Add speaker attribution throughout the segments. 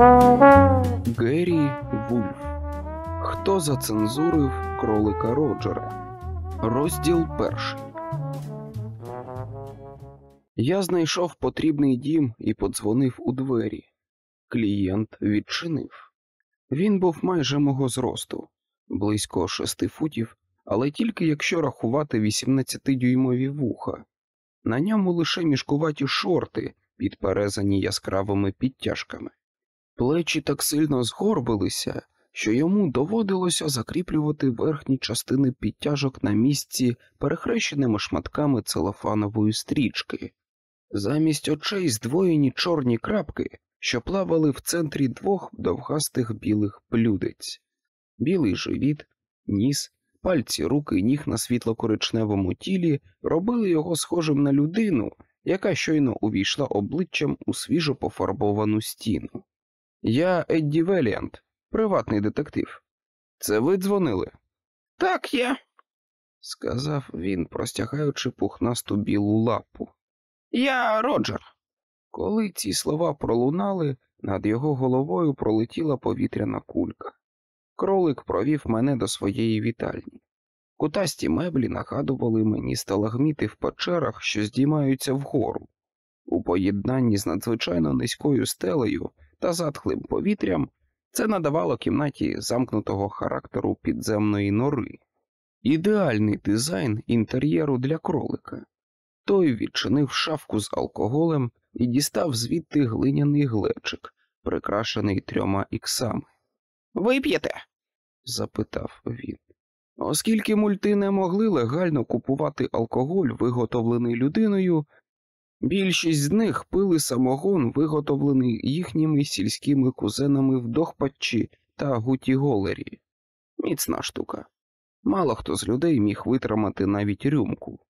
Speaker 1: Геррі Вульф. Хто зацензурив кролика Роджера? Розділ перший. Я знайшов потрібний дім і подзвонив у двері. Клієнт відчинив. Він був майже мого зросту, близько шести футів, але тільки якщо рахувати 18-дюймові вуха. На ньому лише мішкуваті шорти, підперезані яскравими підтяжками. Плечі так сильно згорбилися, що йому доводилося закріплювати верхні частини підтяжок на місці перехрещеними шматками целофанової стрічки. Замість очей здвоєні чорні крапки, що плавали в центрі двох довгастих білих блюдець, білий живіт, ніс, пальці руки і ніг на світло-коричневому тілі робили його схожим на людину, яка щойно увійшла обличчям у свіжо пофарбовану стіну. Я Едді Веліант, приватний детектив. Це ви дзвонили?
Speaker 2: Так, я.
Speaker 1: сказав він, простягаючи пухнасту білу лапу.
Speaker 2: Я Роджер.
Speaker 1: Коли ці слова пролунали, над його головою пролетіла повітряна кулька. Кролик провів мене до своєї вітальні. Кутасті меблі нагадували мені сталагміти в печерах, що здіймаються вгору. У поєднанні з надзвичайно низькою стелею та затхлим повітрям це надавало кімнаті замкнутого характеру підземної нори. Ідеальний дизайн інтер'єру для кролика. Той відчинив шафку з алкоголем і дістав звідти глиняний глечик, прикрашений трьома іксами.
Speaker 2: Вип'єте?
Speaker 1: запитав він. Оскільки мульти не могли легально купувати алкоголь, виготовлений людиною, більшість з них пили самогон, виготовлений їхніми сільськими кузенами в Дохпатчі та Гутіголері. Міцна штука. Мало хто з людей міг витримати навіть рюмку.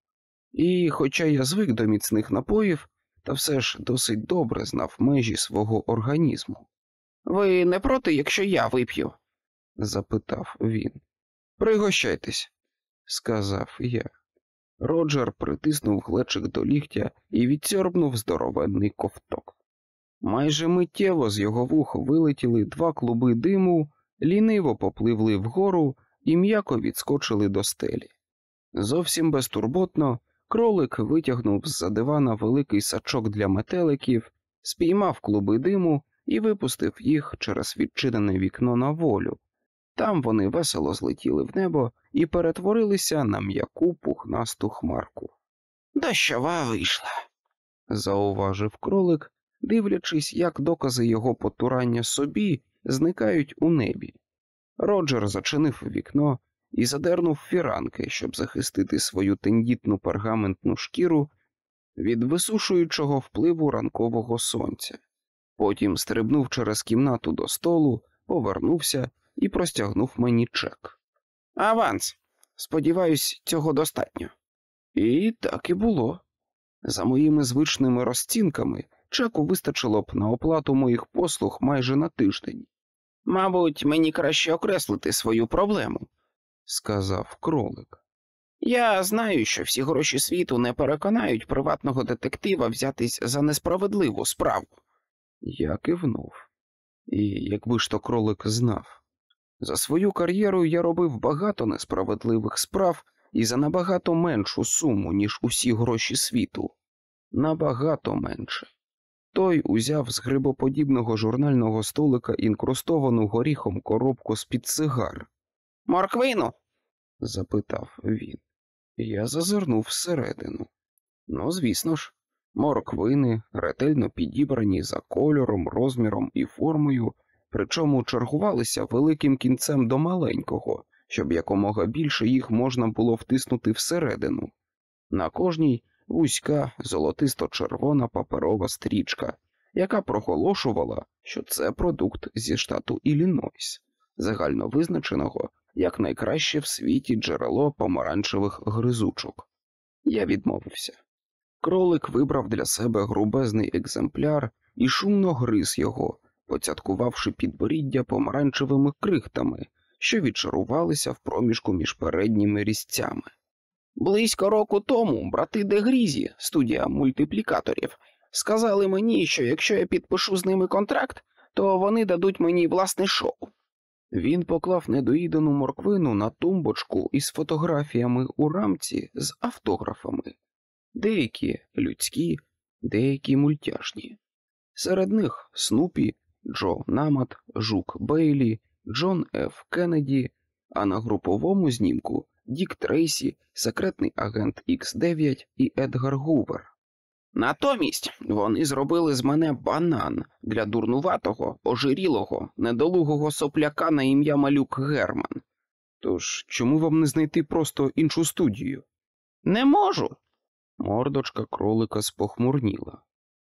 Speaker 1: І, хоча я звик до міцних напоїв, та все ж досить добре знав межі свого організму.
Speaker 2: Ви не проти, якщо я вип'ю?
Speaker 1: запитав він. Пригощайтесь, сказав я. Роджер притиснув глечик до ліктя і відсьорбнув здоровенний ковток. Майже миттєво з його вух вилетіли два клуби диму, ліниво попливли вгору і м'яко відскочили до стелі. Зовсім безтурботно кролик витягнув з за дивана великий сачок для метеликів, спіймав клуби диму і випустив їх через відчинене вікно на волю. Там вони весело злетіли в небо і перетворилися на м'яку пухнасту хмарку.
Speaker 2: Дощова вийшла,
Speaker 1: зауважив кролик, дивлячись, як докази його потурання собі зникають у небі. Роджер зачинив вікно і задернув фіранки, щоб захистити свою тендітну пергаментну шкіру від висушуючого впливу ранкового сонця. Потім стрибнув через кімнату до столу, повернувся і простягнув мені чек.
Speaker 2: Аванс. Сподіваюсь, цього достатньо.
Speaker 1: І так і було. За моїми звичними розцінками, чеку вистачило б на оплату моїх послуг майже на тиждень.
Speaker 2: Мабуть, мені краще окреслити свою проблему,
Speaker 1: сказав кролик.
Speaker 2: Я знаю, що всі гроші світу не переконають приватного детектива взятись за несправедливу справу.
Speaker 1: Я кивнув. І якби ж то кролик знав. За свою кар'єру я робив багато несправедливих справ і за набагато меншу суму, ніж усі гроші світу. Набагато менше. Той узяв з грибоподібного журнального столика інкрустовану горіхом коробку з під сигар.
Speaker 2: Морквину?
Speaker 1: запитав він. Я зазирнув всередину. Ну, звісно ж, морквини, ретельно підібрані за кольором, розміром і формою, причому чергувалися великим кінцем до маленького, щоб якомога більше їх можна було втиснути всередину. На кожній вузька золотисто-червона паперова стрічка, яка проголошувала, що це продукт зі штату Іллінойс, загально визначеного як найкраще в світі джерело помаранчевих гризучок. Я відмовився. Кролик вибрав для себе грубезний екземпляр і шумно гриз його, поцяткувавши підборіддя помаранчевими крихтами, що відчарувалися в проміжку між передніми різцями.
Speaker 2: Близько року тому брати Дегрізі, студія мультиплікаторів, сказали мені, що якщо я підпишу з ними контракт, то вони дадуть мені власне шоу.
Speaker 1: Він поклав недоїдену морквину на тумбочку із фотографіями у рамці з автографами, деякі людські, деякі мультяшні. Серед них Снупі, Джо Намат, Жук Бейлі, Джон Ф. Кеннеді, а на груповому знімку Дік Трейсі, секретний агент Х9 і Едгар Гувер.
Speaker 2: Натомість вони зробили з мене банан для дурнуватого, ожирілого, недолугого сопляка на ім'я Малюк Герман.
Speaker 1: Тож чому вам не знайти просто іншу студію?
Speaker 2: Не можу.
Speaker 1: Мордочка кролика спохмурніла.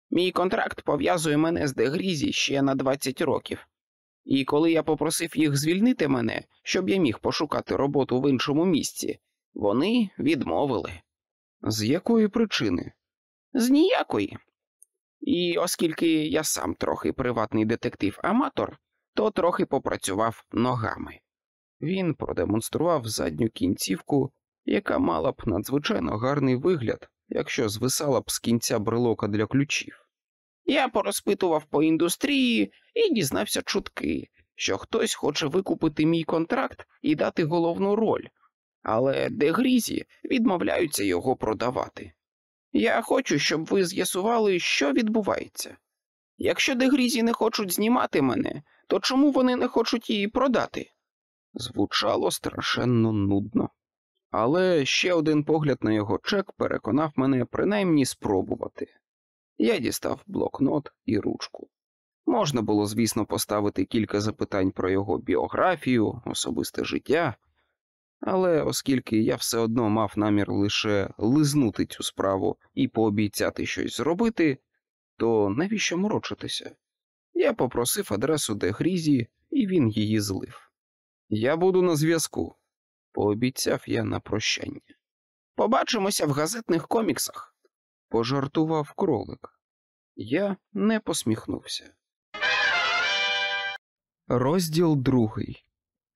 Speaker 2: Мій контракт пов'язує мене з Дегрізі ще на 20 років. І коли я попросив їх звільнити мене, щоб я міг пошукати роботу в іншому місці, вони відмовили.
Speaker 1: З якої причини?
Speaker 2: З ніякої. І оскільки я сам трохи приватний детектив-аматор, то трохи попрацював ногами.
Speaker 1: Він продемонстрував задню кінцівку, яка мала б надзвичайно гарний вигляд, якщо звисала б з кінця брелока для ключів.
Speaker 2: Я порозпитував по індустрії і дізнався чутки, що хтось хоче викупити мій контракт і дати головну роль, але дегрізі відмовляються його продавати. Я хочу, щоб ви з'ясували, що відбувається. Якщо дегрізі не хочуть знімати мене, то чому вони не хочуть її продати?
Speaker 1: Звучало страшенно нудно. Але ще один погляд на його чек переконав мене принаймні спробувати. Я дістав блокнот і ручку. Можна було, звісно, поставити кілька запитань про його біографію, особисте життя, але оскільки я все одно мав намір лише лизнути цю справу і пообіцяти щось зробити, то навіщо морочитися? Я попросив адресу де Грізі, і він її злив. Я буду на зв'язку, пообіцяв я на прощання.
Speaker 2: Побачимося в газетних коміксах,
Speaker 1: пожартував кролик. Я не посміхнувся. Розділ другий.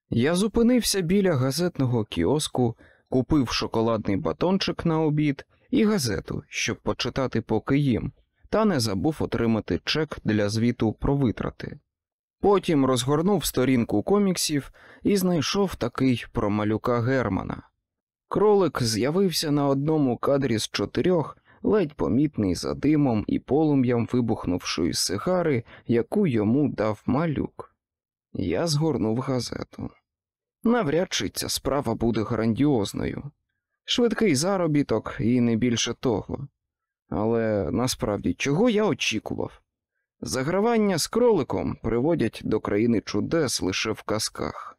Speaker 1: Я зупинився біля газетного кіоску, купив шоколадний батончик на обід і газету, щоб почитати поки їм, та не забув отримати чек для звіту про витрати. Потім розгорнув сторінку коміксів і знайшов такий про малюка Германа. Кролик з'явився на одному кадрі з чотирьох, ледь помітний за димом і полум'ям вибухнувшої сигари, яку йому дав малюк. Я згорнув газету. Навряд чи ця справа буде грандіозною. Швидкий заробіток і не більше того. Але насправді чого я очікував? Загравання з кроликом приводять до країни чудес лише в казках.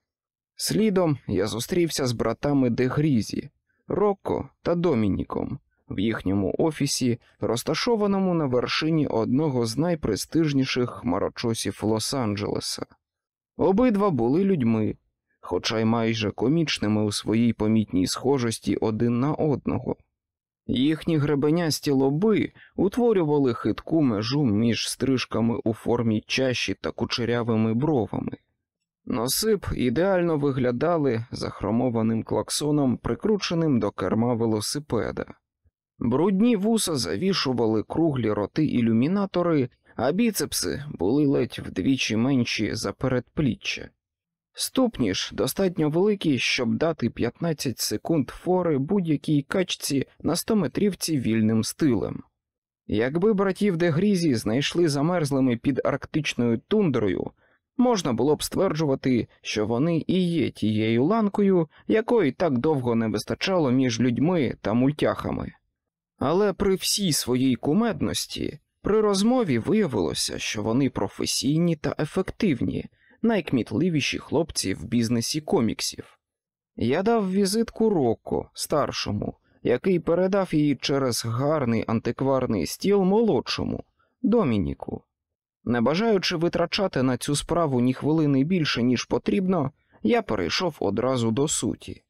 Speaker 1: Слідом я зустрівся з братами Дегрізі, Рокко та Домініком в їхньому офісі, розташованому на вершині одного з найпрестижніших хмарочосів Лос-Анджелеса. Обидва були людьми, хоча й майже комічними у своїй помітній схожості один на одного. Їхні гребенясті лоби утворювали хитку межу між стрижками у формі чаші та кучерявими бровами. Носи б ідеально виглядали захромованим клаксоном, прикрученим до керма велосипеда. Брудні вуса завішували круглі роти ілюмінатори, а біцепси були ледь вдвічі менші за передпліччя. Ступні ж достатньо великі, щоб дати 15 секунд фори будь-якій качці на 100-метрівці вільним стилем. Якби братів Дегрізі знайшли замерзлими під арктичною тундрою, можна було б стверджувати, що вони і є тією ланкою, якої так довго не вистачало між людьми та мультяхами. Але при всій своїй кумедності при розмові виявилося, що вони професійні та ефективні найкмітливіші хлопці в бізнесі коміксів. Я дав візитку Рокко, старшому, який передав її через гарний антикварний стіл молодшому, Домініку. Не бажаючи витрачати на цю справу ні хвилини більше, ніж потрібно, я перейшов одразу до суті.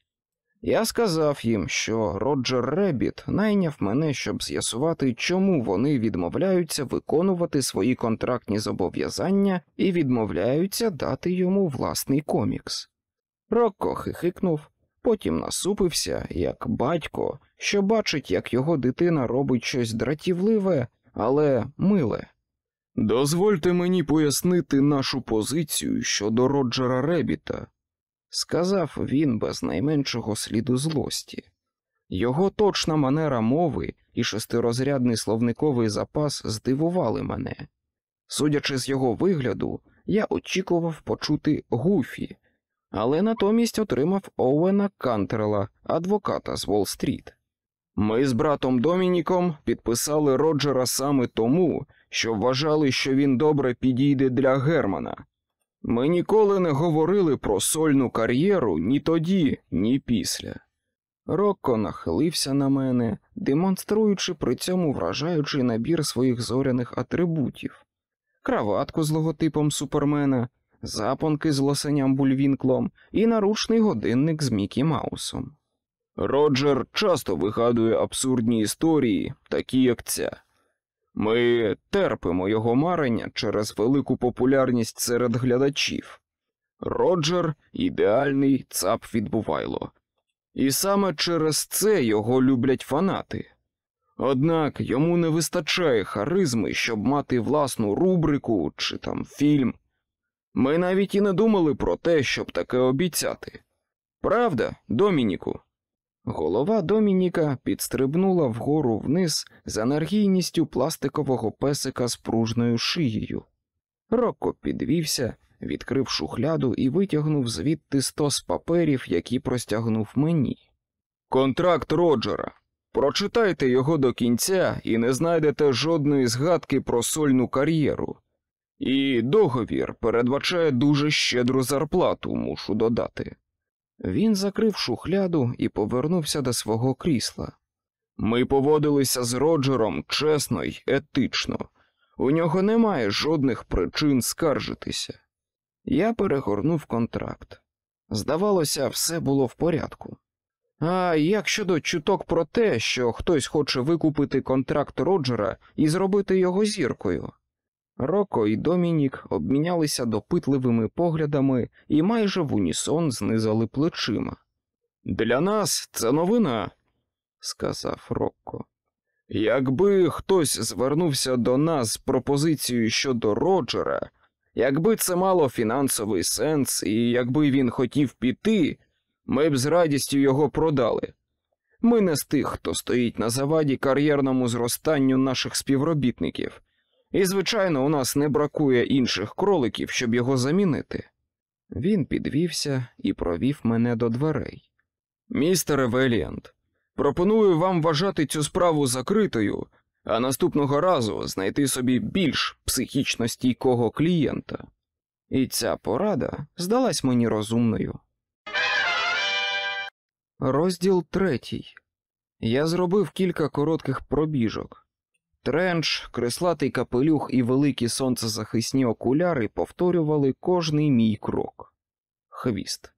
Speaker 1: Я сказав їм, що Роджер Ребіт найняв мене, щоб з'ясувати, чому вони відмовляються виконувати свої контрактні зобов'язання і відмовляються дати йому власний комікс. Рокко хихикнув, потім насупився, як батько, що бачить, як його дитина робить щось дратівливе, але миле. Дозвольте мені пояснити нашу позицію щодо Роджера Ребіта, сказав він без найменшого сліду злості. Його точна манера мови і шестирозрядний словниковий запас здивували мене. Судячи з його вигляду, я очікував почути Гуфі, але натомість отримав Оуена Кантерела, адвоката з Уолл-стріт. Ми з братом Домініком підписали Роджера саме тому, що вважали, що він добре підійде для Германа. Ми ніколи не говорили про сольну кар'єру ні тоді, ні після. Рокко нахилився на мене, демонструючи при цьому вражаючий набір своїх зоряних атрибутів краватку з логотипом Супермена, запонки з лосеням Бульвінклом і наручний годинник з Мікі Маусом. Роджер часто вигадує абсурдні історії, такі як ця. Ми терпимо його марення через велику популярність серед глядачів. Роджер ідеальний цап відбувайло. І саме через це його люблять фанати. Однак йому не вистачає харизми, щоб мати власну рубрику чи там фільм. Ми навіть і не думали про те, щоб таке обіцяти. Правда, Домініку? Голова Домініка підстрибнула вгору вниз з енергійністю пластикового песика з пружною шиєю. Рокко підвівся, відкрив шухляду і витягнув звідти стос паперів, які простягнув мені. Контракт Роджера. Прочитайте його до кінця і не знайдете жодної згадки про сольну кар'єру. І договір передбачає дуже щедру зарплату, мушу додати. Він закрив шухляду і повернувся до свого крісла. Ми поводилися з Роджером чесно й етично. У нього немає жодних причин скаржитися. Я перегорнув контракт. Здавалося, все було в порядку. А як щодо чуток про те, що хтось хоче викупити контракт Роджера і зробити його зіркою? Роко і Домінік обмінялися допитливими поглядами і майже в унісон знизали плечима. Для нас це новина, сказав Рокко. Якби хтось звернувся до нас з пропозицією щодо Роджера, якби це мало фінансовий сенс, і якби він хотів піти, ми б з радістю його продали. Ми не з тих, хто стоїть на заваді кар'єрному зростанню наших співробітників, і, звичайно, у нас не бракує інших кроликів, щоб його замінити. Він підвівся і провів мене до дверей. Містере Веліант, пропоную вам вважати цю справу закритою, а наступного разу знайти собі більш психічно стійкого клієнта. І ця порада здалась мені розумною. Розділ третій. Я зробив кілька коротких пробіжок. Тренч, креслатий капелюх і великі сонцезахисні окуляри повторювали кожний мій крок. Хвіст.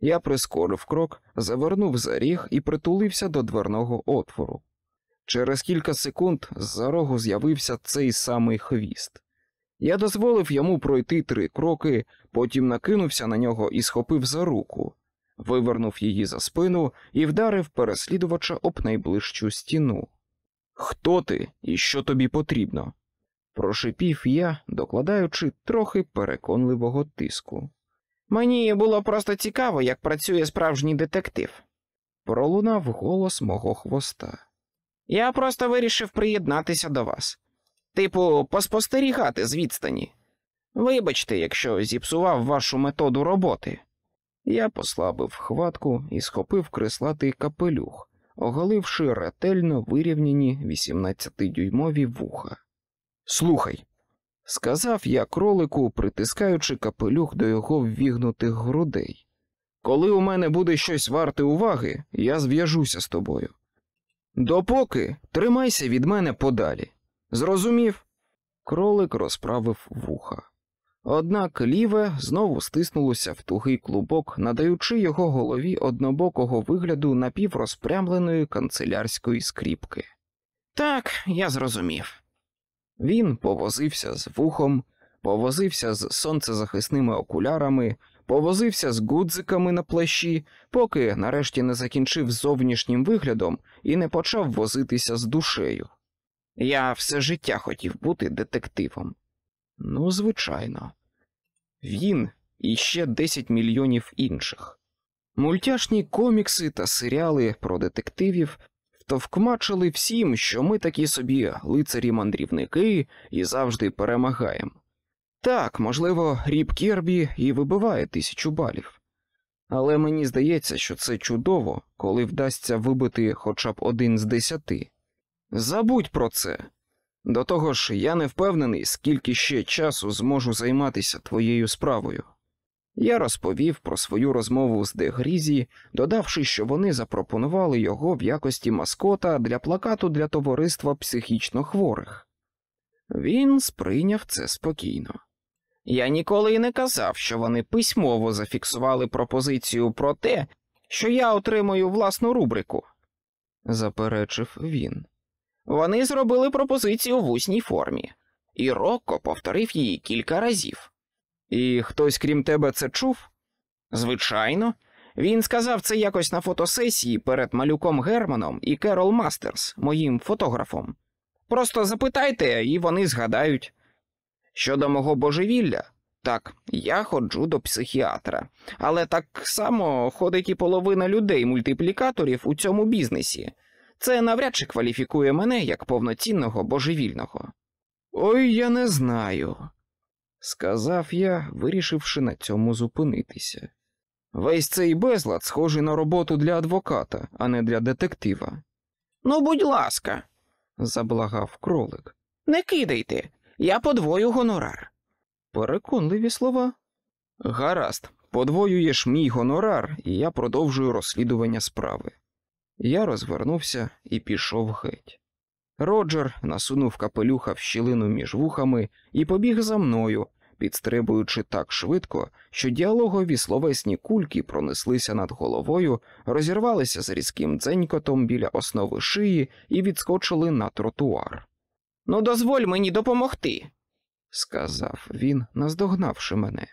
Speaker 1: Я прискорив крок, завернув за ріг і притулився до дверного отвору. Через кілька секунд з-за рогу з'явився цей самий хвіст. Я дозволив йому пройти три кроки, потім накинувся на нього і схопив за руку, вивернув її за спину і вдарив переслідувача об найближчу стіну. Хто ти і що тобі потрібно? прошипів я, докладаючи трохи переконливого тиску.
Speaker 2: Мені було просто цікаво, як працює справжній детектив.
Speaker 1: Пролунав голос мого хвоста.
Speaker 2: Я просто вирішив приєднатися до вас. Типу, поспостерігати з відстані. Вибачте, якщо зіпсував вашу методу роботи.
Speaker 1: Я послабив хватку і схопив креслатий капелюх, оголивши ретельно вирівняні 18-дюймові вуха. Слухай, сказав я кролику, притискаючи капелюх до його ввігнутих грудей. Коли у мене буде щось варте уваги, я зв'яжуся з тобою. Допоки тримайся від мене подалі. Зрозумів? Кролик розправив вуха. Однак ліве знову стиснулося в тугий клубок, надаючи його голові однобокого вигляду напіврозпрямленої канцелярської скріпки.
Speaker 2: Так, я зрозумів.
Speaker 1: Він повозився з вухом, повозився з сонцезахисними окулярами, повозився з гудзиками на плащі, поки нарешті не закінчив зовнішнім виглядом і не почав возитися з душею.
Speaker 2: Я все життя хотів бути детективом.
Speaker 1: Ну, звичайно, він і ще 10 мільйонів інших. Мультяшні комікси та серіали про детективів втовкмачили всім, що ми такі собі лицарі-мандрівники і завжди перемагаємо. Так, можливо, Ріп Кірбі і вибиває тисячу балів. Але мені здається, що це чудово, коли вдасться вибити хоча б один з десяти. Забудь про це. До того ж, я не впевнений, скільки ще часу зможу займатися твоєю справою. Я розповів про свою розмову з Дегрізі, додавши, що вони запропонували його в якості маскота для плакату для товариства психічно хворих. Він сприйняв це спокійно.
Speaker 2: Я ніколи й не казав, що вони письмово зафіксували пропозицію про те, що я отримую власну рубрику,
Speaker 1: заперечив він.
Speaker 2: Вони зробили пропозицію в усній формі, і Рокко повторив її кілька разів.
Speaker 1: І хтось, крім тебе, це чув?
Speaker 2: Звичайно, він сказав це якось на фотосесії перед малюком Германом і Керол Мастерс, моїм фотографом. Просто запитайте, і вони згадають. Щодо мого божевілля, так, я ходжу до психіатра, але так само ходить і половина людей мультиплікаторів у цьому бізнесі. Це навряд чи кваліфікує мене як повноцінного божевільного.
Speaker 1: Ой, я не знаю, сказав я, вирішивши на цьому зупинитися. Весь цей безлад схожий на роботу для адвоката, а не для детектива.
Speaker 2: Ну, будь ласка,
Speaker 1: заблагав кролик.
Speaker 2: Не кидайте, я подвою гонорар.
Speaker 1: Переконливі слова. Гаразд, подвоюєш мій гонорар, і я продовжую розслідування справи. Я розвернувся і пішов геть. Роджер насунув капелюха в щілину між вухами і побіг за мною, підстрибуючи так швидко, що діалогові словесні кульки пронеслися над головою, розірвалися з різким дзенькотом біля основи шиї і відскочили на тротуар.
Speaker 2: Ну, дозволь мені допомогти,
Speaker 1: сказав він, наздогнавши мене.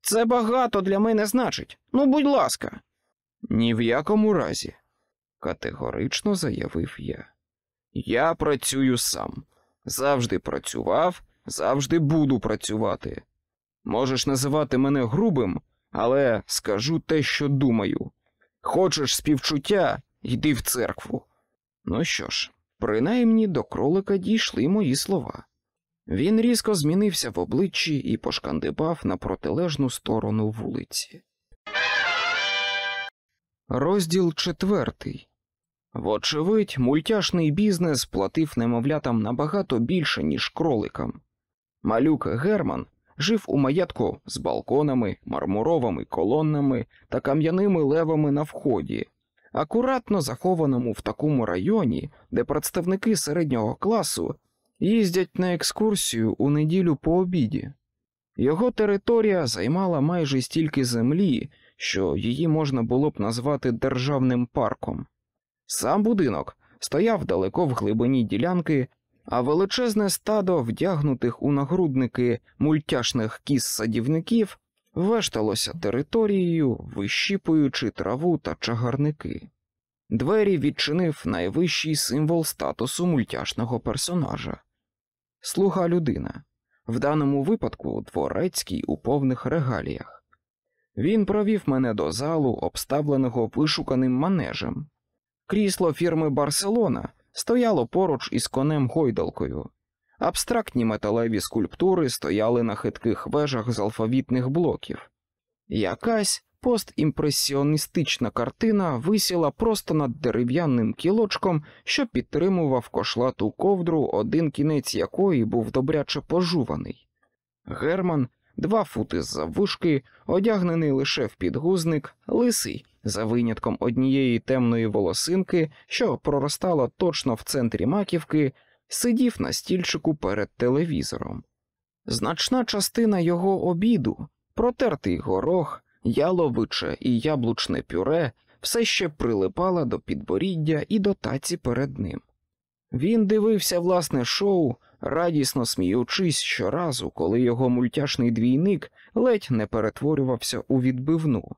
Speaker 2: Це багато для мене значить. Ну, будь ласка.
Speaker 1: Ні в якому разі, категорично заявив я. Я працюю сам. Завжди працював, завжди буду працювати. Можеш називати мене грубим, але скажу те, що думаю. Хочеш співчуття, йди в церкву. Ну що ж, принаймні до кролика дійшли мої слова. Він різко змінився в обличчі і пошкандибав на протилежну сторону вулиці. Розділ четвертий. Вочевидь, мультяшний бізнес платив немовлятам набагато більше, ніж кроликам. Малюк Герман жив у маєтку з балконами, мармуровими колоннами та кам'яними левами на вході, акуратно захованому в такому районі, де представники середнього класу їздять на екскурсію у неділю по обіді. Його територія займала майже стільки землі, що її можна було б назвати державним парком. Сам будинок стояв далеко в глибині ділянки, а величезне стадо вдягнутих у нагрудники мультяшних кіз садівників вешталося територією, вищіпуючи траву та чагарники. Двері відчинив найвищий символ статусу мультяшного персонажа слуга людина, в даному випадку дворецький у повних регаліях. Він провів мене до залу, обставленого вишуканим манежем. Крісло фірми Барселона стояло поруч із конем гойдалкою. Абстрактні металеві скульптури стояли на хитких вежах з алфавітних блоків. Якась постімпресіоністична картина висіла просто над дерев'яним кілочком, що підтримував кошлату ковдру, один кінець якої був добряче пожуваний. Герман, два фути з заввишки, одягнений лише в підгузник, лисий, за винятком однієї темної волосинки, що проростала точно в центрі маківки, сидів на стільчику перед телевізором. Значна частина його обіду, протертий горох, яловиче і яблучне пюре все ще прилипала до підборіддя і до таці перед ним. Він дивився власне шоу, радісно сміючись щоразу, коли його мультяшний двійник ледь не перетворювався у відбивну.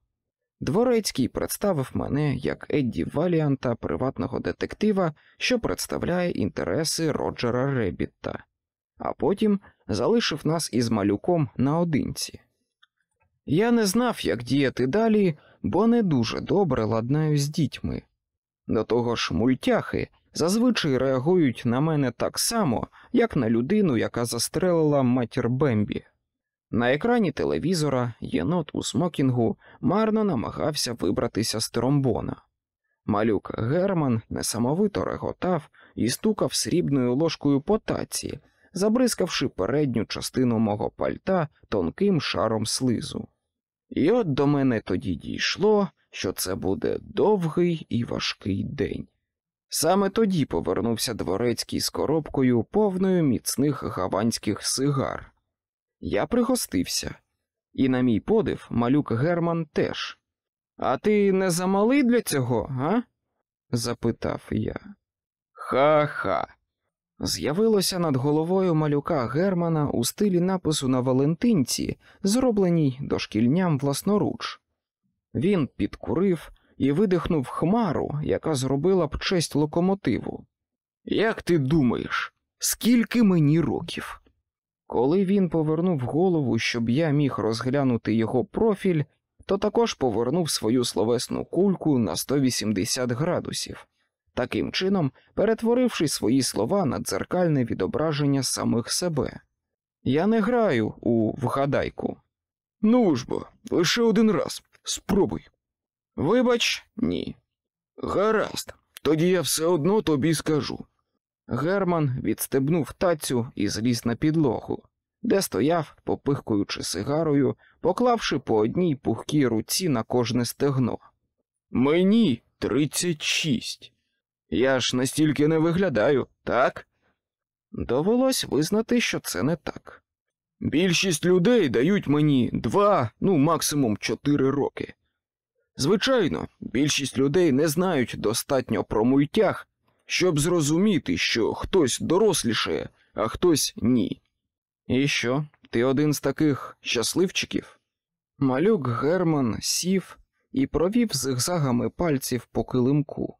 Speaker 1: Дворецький представив мене як Едді Валіанта, приватного детектива, що представляє інтереси Роджера Ребітта. а потім залишив нас із малюком наодинці. Я не знав, як діяти далі, бо не дуже добре ладнаю з дітьми. До того ж, мультяхи зазвичай реагують на мене так само, як на людину, яка застрелила матір Бембі. На екрані телевізора єнот у смокінгу марно намагався вибратися з тромбона. Малюк Герман несамовито реготав і стукав срібною ложкою по таці, забризкавши передню частину мого пальта тонким шаром слизу. І от до мене тоді дійшло, що це буде довгий і важкий день. Саме тоді повернувся дворецький з коробкою повною міцних гаванських сигар. Я пригостився, і, на мій подив, малюк Герман теж. А ти не замалий для цього, га? запитав я. Ха-ха. З'явилося над головою малюка Германа у стилі напису на Валентинці, зробленій дошкільням власноруч. Він підкурив і видихнув хмару, яка зробила б честь локомотиву. Як ти думаєш, скільки мені років? Коли він повернув голову, щоб я міг розглянути його профіль, то також повернув свою словесну кульку на 180 градусів, таким чином перетворивши свої слова на дзеркальне відображення самих себе. Я не граю у вгадайку. Ну ж бо, лише один раз. Спробуй. Вибач, ні. Гаразд, тоді я все одно тобі скажу. Герман відстебнув тацю і зліз на підлогу, де стояв, попихкуючи сигарою, поклавши по одній пухкій руці на кожне стегно. Мені тридцять шість. Я ж настільки не виглядаю, так? Довелось визнати, що це не так. Більшість людей дають мені два, ну максимум чотири роки. Звичайно, більшість людей не знають достатньо про мультях, щоб зрозуміти, що хтось дорослішає, а хтось ні. І що, ти один з таких щасливчиків? Малюк Герман сів і провів зигзагами пальців по килимку.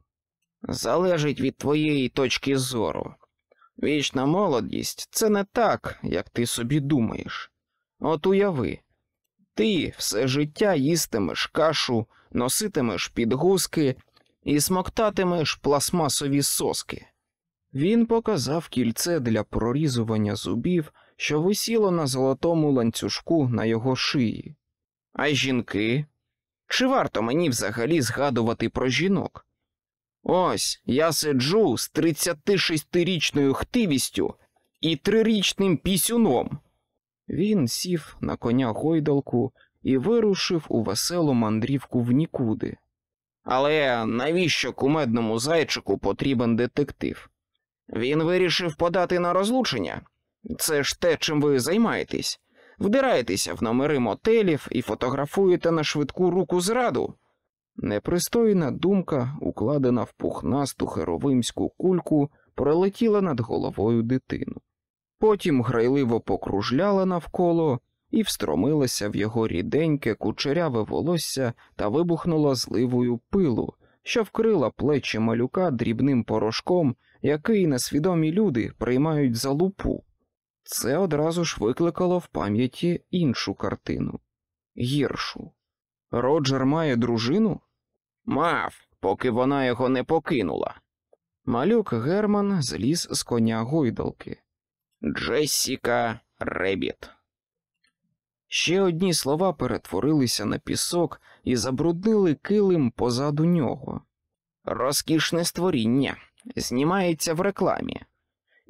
Speaker 1: Залежить від твоєї точки зору. Вічна молодість це не так, як ти собі думаєш. От уяви, ти все життя їстимеш кашу, носитимеш підгузки і смоктатимеш пластмасові соски. Він показав кільце для прорізування зубів, що висіло на золотому ланцюжку на його шиї. А жінки? Чи варто мені взагалі згадувати про жінок? Ось я сиджу з 36-річною хтивістю і трирічним пісюном. Він сів на коня гойдалку і вирушив у веселу мандрівку в нікуди. Але навіщо кумедному зайчику потрібен детектив? Він вирішив подати на розлучення. Це ж те, чим ви займаєтесь. Вдираєтеся в номери мотелів і фотографуєте на швидку руку зраду. Непристойна думка, укладена в пухнасту херовимську кульку, пролетіла над головою дитину. Потім грайливо покружляла навколо і встромилася в його ріденьке кучеряве волосся та вибухнула зливою пилу, що вкрила плечі малюка дрібним порошком, який несвідомі люди приймають за лупу. Це одразу ж викликало в пам'яті іншу картину гіршу. Роджер має дружину? Мав, поки вона його не покинула. Малюк Герман зліз з коня гойдалки. Джессіка Ребіт. Ще одні слова перетворилися на пісок і забруднили килим позаду нього. Розкішне створіння знімається в рекламі,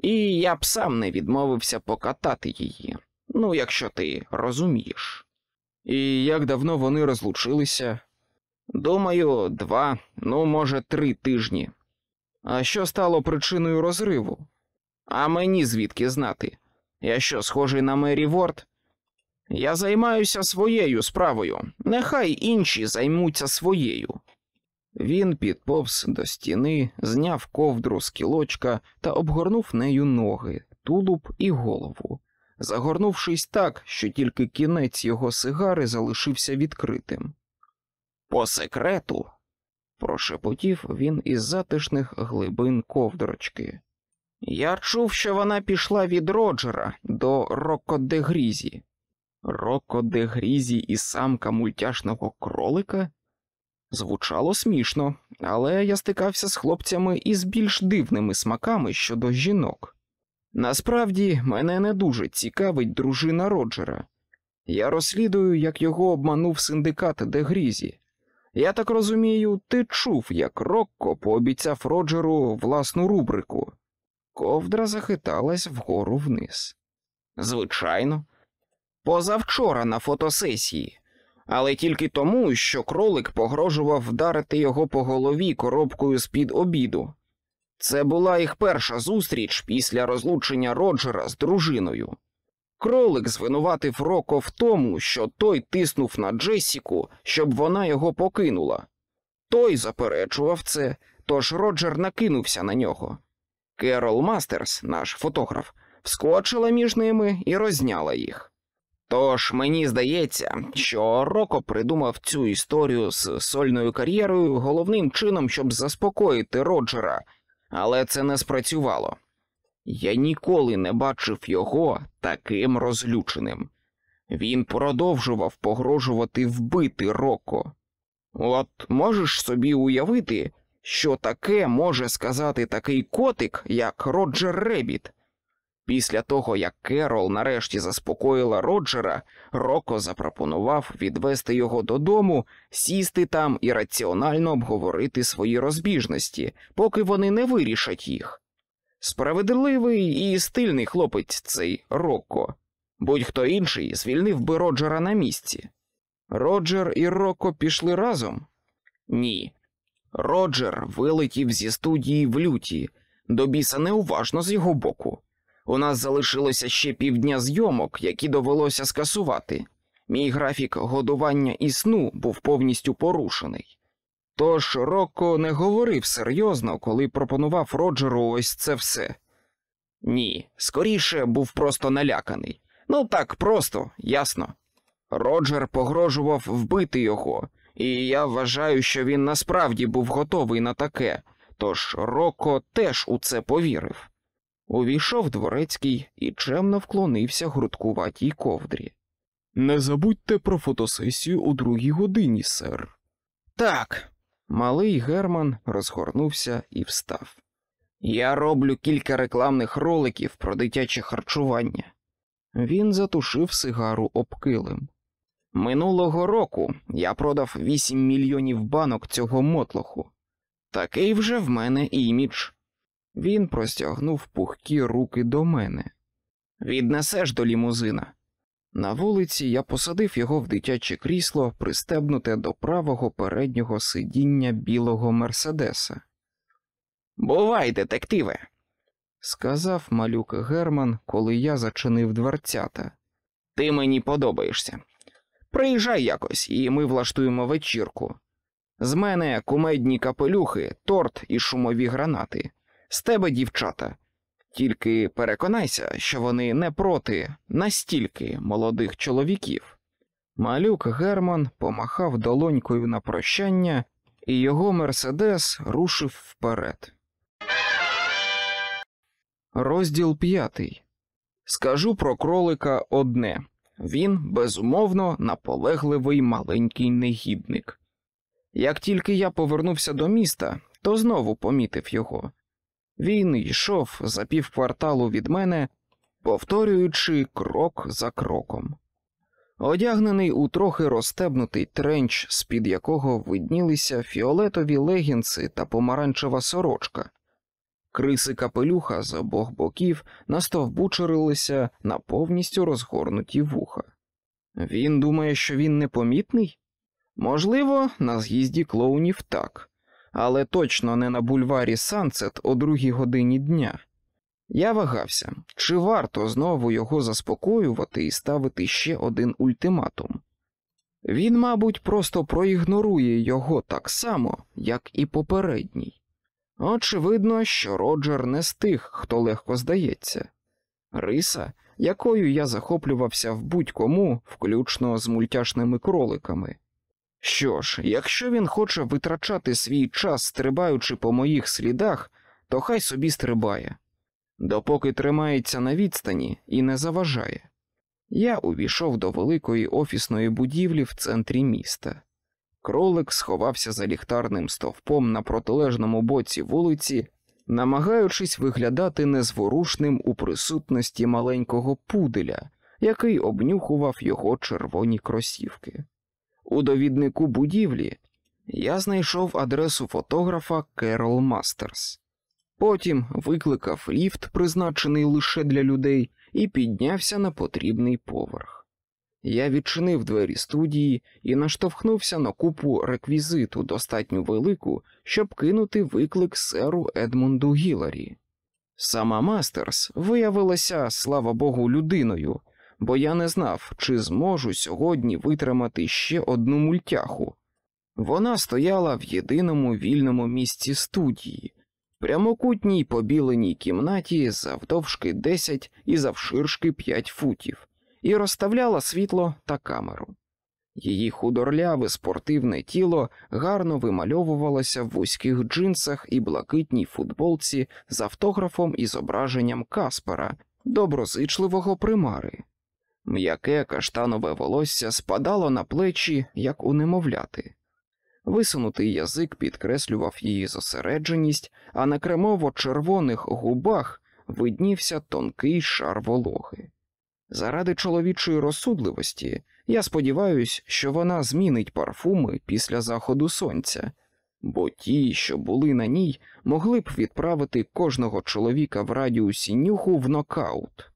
Speaker 1: і я б сам не відмовився покатати її. Ну, якщо ти розумієш. І як давно вони розлучилися? Думаю, два, ну, може, три тижні. А що стало причиною розриву? А мені звідки знати? Я що, схожий на Мері Ворд? Я займаюся своєю справою, нехай інші займуться своєю. Він підповз до стіни, зняв ковдру з кілочка та обгорнув нею ноги, тулуб і голову, загорнувшись так, що тільки кінець його сигари залишився відкритим. По секрету, прошепотів він із затишних глибин ковдрочки.
Speaker 2: Я чув, що вона пішла від Роджера до Рокко Рокко де Грізі і самка мультяшного кролика? Звучало смішно, але я стикався з хлопцями із більш дивними смаками щодо жінок. Насправді, мене не дуже цікавить дружина Роджера. Я розслідую, як його обманув синдикат де Грізі. Я так розумію, ти чув, як Рокко пообіцяв Роджеру власну рубрику. Ковдра захиталась вгору вниз. Звичайно, позавчора на фотосесії, але тільки тому, що кролик погрожував вдарити його по голові коробкою з-під обіду. Це була їх перша зустріч після розлучення Роджера з дружиною. Кролик звинуватив Роко в тому, що той тиснув на Джесіку, щоб вона його покинула. Той заперечував це, тож Роджер накинувся на нього. Керол Мастерс, наш фотограф, вскочила між ними і розняла їх. Тож мені здається, що Роко придумав цю історію з сольною кар'єрою головним чином, щоб заспокоїти Роджера, але це не спрацювало. Я ніколи не бачив його таким розлюченим. Він продовжував погрожувати вбити Роко. От можеш собі уявити, що таке може сказати такий котик, як Роджер Ребіт? Після того, як Керол нарешті заспокоїла Роджера, Роко запропонував відвести його додому, сісти там і раціонально обговорити свої розбіжності, поки вони не вирішать їх. Справедливий і стильний хлопець цей Рокко. Будь-хто інший звільнив би Роджера на місці. Роджер і Рокко пішли разом? Ні. Роджер вилетів зі студії в люті, до біса неуважно з його боку. У нас залишилося ще півдня зйомок, які довелося скасувати. Мій графік годування і сну був повністю порушений. Тож Рокко не говорив серйозно, коли пропонував Роджеру ось це все. Ні, скоріше був просто наляканий. Ну так просто, ясно. Роджер погрожував вбити його, і я вважаю, що він насправді був готовий на таке, тож Рокко теж у це повірив. Увійшов дворецький і чемно вклонився грудкуватій ковдрі. Не забудьте про фотосесію у другій годині, сер. Так. Малий Герман розгорнувся і встав. Я роблю кілька рекламних роликів про дитяче харчування. Він затушив сигару об килим. Минулого року я продав 8 мільйонів банок цього мотлоху. Такий вже в мене імідж. Він простягнув пухкі руки до мене. Віднесеш до лімузина. На вулиці я посадив його в дитяче крісло, пристебнуте до правого переднього сидіння білого Мерседеса. Бувай, детективе, сказав малюк Герман, коли я зачинив дверцята. Ти мені подобаєшся. Приїжджай якось, і ми влаштуємо вечірку. З мене кумедні капелюхи, торт і шумові гранати. З тебе, дівчата. Тільки переконайся, що вони не проти настільки молодих чоловіків. Малюк Герман помахав долонькою на прощання, і його Мерседес рушив вперед. Розділ п'ятий. Скажу про кролика одне він, безумовно, наполегливий маленький негідник. Як тільки я повернувся до міста, то знову помітив його. Він йшов за півкварталу від мене, повторюючи крок за кроком. Одягнений у трохи розстебнутий тренч, з-під якого виднілися фіолетові легінси та помаранчева сорочка. Криси капелюха з обох боків настовбучерилися на повністю розгорнуті вуха. Він думає, що він непомітний? Можливо, на з'їзді клоунів так але точно не на бульварі Сансет о другій годині дня. Я вагався, чи варто знову його заспокоювати і ставити ще один ультиматум. Він, мабуть, просто проігнорує його так само, як і попередній. Очевидно, що Роджер не з тих, хто легко здається. Риса, якою я захоплювався в будь-кому, включно з мультяшними кроликами. Що ж, якщо він хоче витрачати свій час, стрибаючи по моїх слідах, то хай собі стрибає.
Speaker 1: допоки тримається на відстані і не заважає. Я увійшов до великої офісної будівлі в центрі міста. Кролик сховався за ліхтарним стовпом на протилежному боці вулиці, намагаючись виглядати незворушним у присутності маленького пуделя, який обнюхував його червоні кросівки. У довіднику будівлі я знайшов адресу фотографа Керол Мастерс. Потім викликав ліфт, призначений лише для людей, і піднявся на потрібний поверх. Я відчинив двері студії і наштовхнувся на купу реквізиту, достатньо велику, щоб кинути виклик серу Едмунду Гіларі. Сама Мастерс виявилася, слава Богу, людиною, бо я не знав, чи зможу сьогодні витримати ще одну мультяху. Вона стояла в єдиному вільному місці студії, прямокутній побіленій кімнаті завдовжки 10 і завширшки 5 футів, і розставляла світло та камеру. Її худорляве спортивне тіло гарно вимальовувалося в вузьких джинсах і блакитній футболці з автографом і зображенням Каспера, доброзичливого примари. М'яке каштанове волосся спадало на плечі, як у немовляти. Висунутий язик підкреслював її зосередженість, а на кремово-червоних губах виднівся тонкий шар вологи. Заради чоловічої розсудливості я сподіваюся, що вона змінить парфуми після заходу сонця, бо ті, що були на ній, могли б відправити кожного чоловіка в радіусі нюху в нокаут.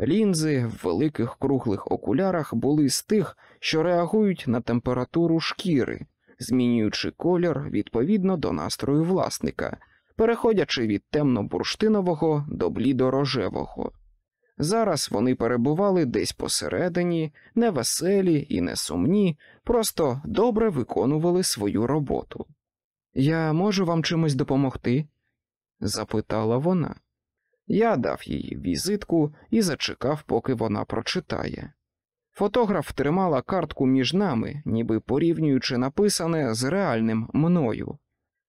Speaker 1: Лінзи в великих круглих окулярах були з тих, що реагують на температуру шкіри, змінюючи колір відповідно до настрою власника, переходячи від темно-бурштинового до блідорожевого. Зараз вони перебували десь посередині, невеселі і несумні, просто добре виконували свою роботу. Я можу вам чимось допомогти? запитала вона. Я дав їй візитку і зачекав, поки вона прочитає. Фотограф тримала картку між нами, ніби порівнюючи написане з реальним мною.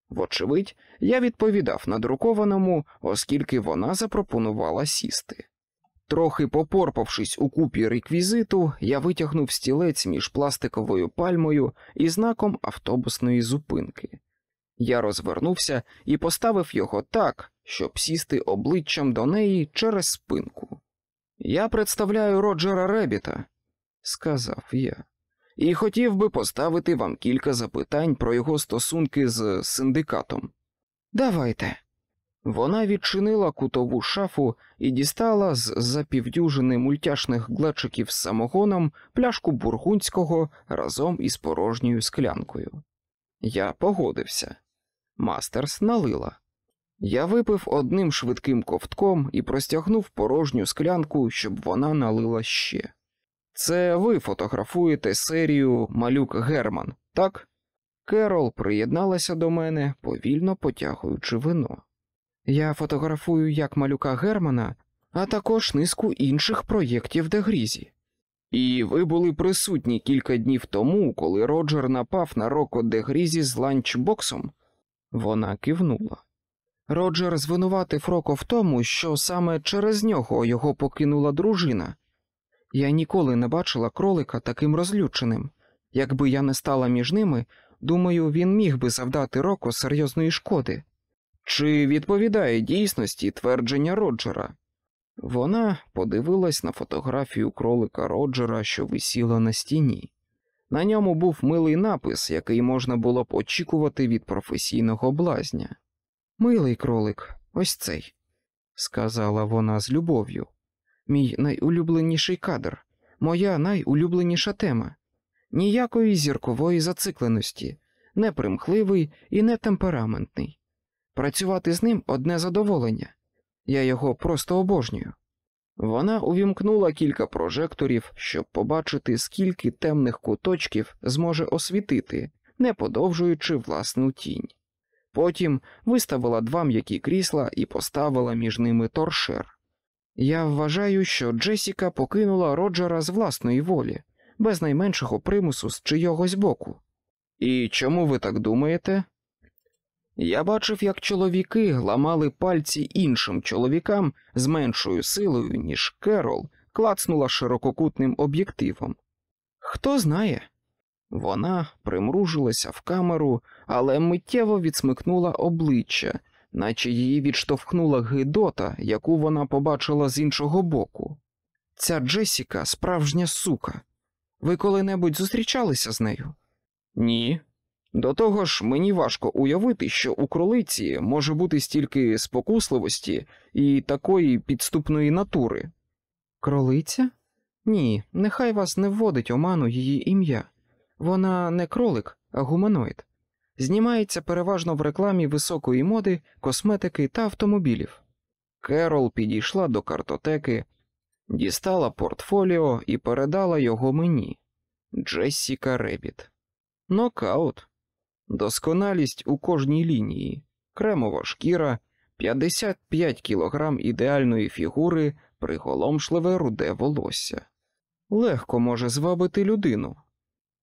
Speaker 1: Вочевидь, я відповідав надрукованому, оскільки вона запропонувала сісти. Трохи попорпавшись у купі реквізиту, я витягнув стілець між пластиковою пальмою і знаком автобусної зупинки. Я розвернувся і поставив його так, щоб сісти обличчям до неї через спинку. Я представляю Роджера Ребіта, сказав я, і хотів би поставити вам кілька запитань про його стосунки з синдикатом. Давайте. Вона відчинила кутову шафу і дістала з запівдюжини мультяшних глечиків з самогоном пляшку бургундського разом із порожньою склянкою. Я погодився. Мастерс налила. Я випив одним швидким ковтком і простягнув порожню склянку, щоб вона налила ще. Це ви фотографуєте серію Малюк Герман, так? Керол приєдналася до мене, повільно потягуючи вино. Я фотографую як малюка Германа, а також низку інших проєктів Дегрізі. І ви були присутні кілька днів тому, коли Роджер напав на Роко Дегрізі з ланчбоксом? Вона кивнула. Роджер звинуватив Роко в тому, що саме через нього його покинула дружина. Я ніколи не бачила кролика таким розлюченим. Якби я не стала між ними, думаю, він міг би завдати Роко серйозної шкоди. Чи відповідає дійсності твердження Роджера? Вона подивилась на фотографію кролика Роджера, що висіла на стіні. На ньому був милий напис, який можна було б очікувати від професійного блазня. Милий кролик, ось цей, сказала вона з любов'ю. Мій найулюбленіший кадр, моя найулюбленіша тема. Ніякої зіркової зацикленості, не примхливий і не темпераментний. Працювати з ним одне задоволення, я його просто обожнюю. Вона увімкнула кілька прожекторів, щоб побачити, скільки темних куточків зможе освітити, не подовжуючи власну тінь. Потім виставила два м'які крісла і поставила між ними торшер. Я вважаю, що Джесіка покинула Роджера з власної волі, без найменшого примусу з чийогось боку. І чому ви так думаєте? Я бачив, як чоловіки ламали пальці іншим чоловікам з меншою силою, ніж Керол клацнула ширококутним об'єктивом. Хто знає? Вона примружилася в камеру, але миттєво відсмикнула обличчя, наче її відштовхнула гидота, яку вона побачила з іншого боку. Ця Джесіка справжня сука. Ви коли-небудь зустрічалися з нею? Ні. До того ж, мені важко уявити, що у кролиці може бути стільки спокусливості і такої підступної натури. Кролиця? Ні, нехай вас не вводить оману її ім'я. Вона не кролик, а гуманоїд. Знімається переважно в рекламі високої моди, косметики та автомобілів. Керол підійшла до картотеки, дістала портфоліо і передала його мені. Джессіка Ребіт. Нокаут. Досконалість у кожній лінії, кремова шкіра, 55 кілограм ідеальної фігури, приголомшливе руде волосся. Легко може звабити людину.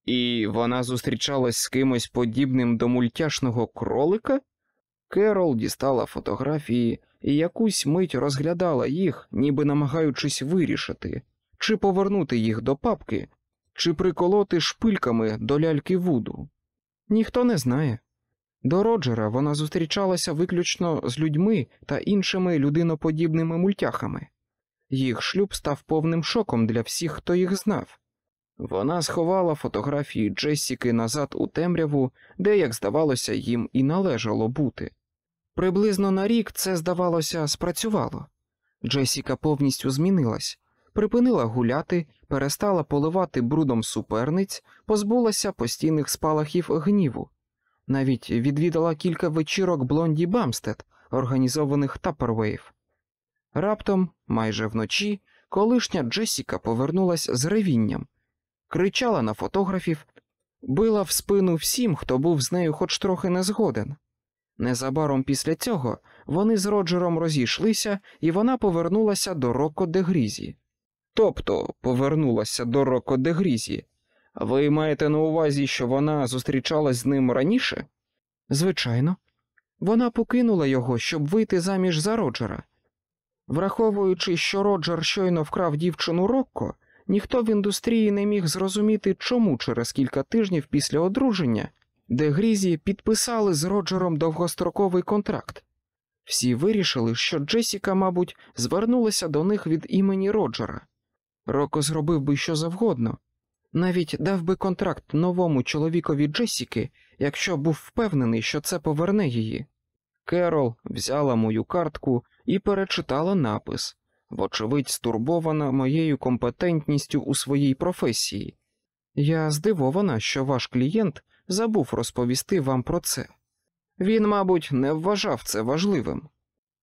Speaker 1: І вона зустрічалась з кимось подібним до мультяшного кролика? Керол дістала фотографії і якусь мить розглядала їх, ніби намагаючись вирішити, чи повернути їх до папки, чи приколоти шпильками до ляльки Вуду. Ніхто не знає. До Роджера вона зустрічалася виключно з людьми та іншими людиноподібними мультяхами. Їх шлюб став повним шоком для всіх, хто їх знав. Вона сховала фотографії Джессіки назад у темряву, де, як здавалося, їм і належало бути. Приблизно на рік це, здавалося, спрацювало. Джесіка повністю змінилась, припинила гуляти, перестала поливати брудом суперниць, позбулася постійних спалахів гніву, навіть відвідала кілька вечірок Блонді Бамстед, організованих Таппервейв. Раптом, майже вночі, колишня Джесіка повернулась з ревінням, кричала на фотографів, била в спину всім, хто був з нею хоч трохи не згоден. Незабаром після цього вони з Роджером розійшлися, і вона повернулася до Роко де Грізі. Тобто повернулася до Роко де Грізі. Ви маєте на увазі, що вона зустрічалась з ним раніше? Звичайно, вона покинула його, щоб вийти заміж за Роджера. Враховуючи, що Роджер щойно вкрав дівчину Рокко, ніхто в індустрії не міг зрозуміти, чому через кілька тижнів після одруження де Грізі підписали з Роджером довгостроковий контракт. Всі вирішили, що Джесіка, мабуть, звернулася до них від імені Роджера. Роко зробив би що завгодно, навіть дав би контракт новому чоловікові Джесіки, якщо був впевнений, що це поверне її. Керол взяла мою картку і перечитала напис, вочевидь, стурбована моєю компетентністю у своїй професії. Я здивована, що ваш клієнт забув розповісти вам про це. Він, мабуть, не вважав це важливим.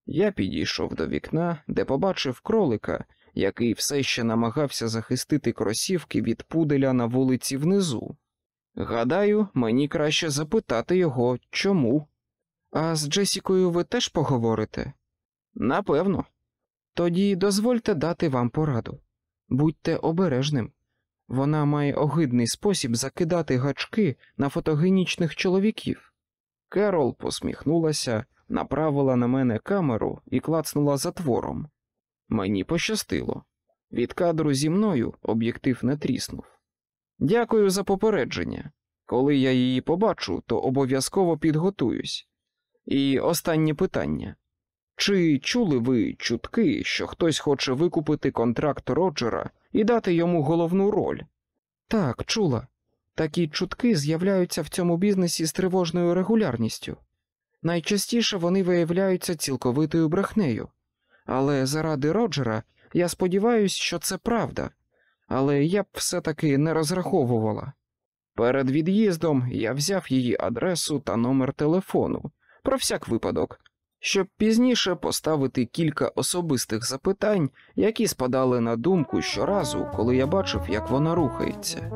Speaker 1: Я підійшов до вікна, де побачив кролика, який все ще намагався захистити кросівки від пуделя на вулиці внизу. Гадаю, мені краще запитати його чому. А з Джесікою ви теж поговорите? Напевно. Тоді дозвольте дати вам пораду. Будьте обережним. Вона має огидний спосіб закидати гачки на фотогенічних чоловіків. Керол посміхнулася, направила на мене камеру і клацнула затвором. Мені пощастило. Від кадру зі мною об'єктив не тріснув. Дякую за попередження. Коли я її побачу, то обов'язково підготуюсь. І останнє питання. Чи чули ви чутки, що хтось хоче викупити контракт Роджера і дати йому головну роль? Так, чула. Такі чутки з'являються в цьому бізнесі з тривожною регулярністю. Найчастіше вони виявляються цілковитою брехнею. Але заради Роджера я сподіваюся, що це правда, але я б все таки не розраховувала. Перед від'їздом я взяв її адресу та номер телефону про всяк випадок щоб пізніше поставити кілька особистих запитань, які спадали на думку щоразу, коли я бачив, як вона рухається.